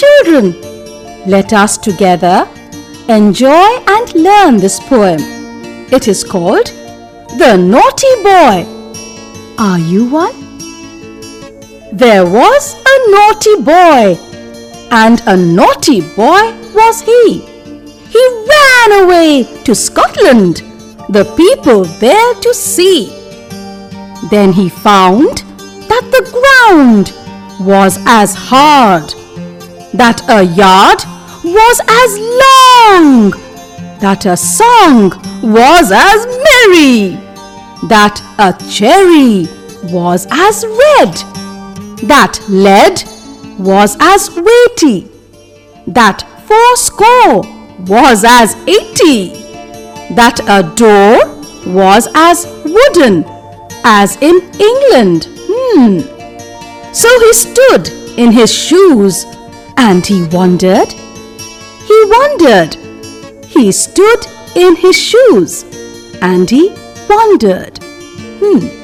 children, let us together enjoy and learn this poem. It is called The Naughty Boy. Are you one? There was a naughty boy, and a naughty boy was he. He ran away to Scotland, the people there to see. Then he found that the ground was as hard, that a yard was as long, that a song was as merry, that a cherry was as red, that lead was as weighty, that fourscore was as eighty, that a door was as wooden as in England. Hmm. So he stood in his shoes and he wondered. He wondered. He stood in his shoes and he wondered. Hmm.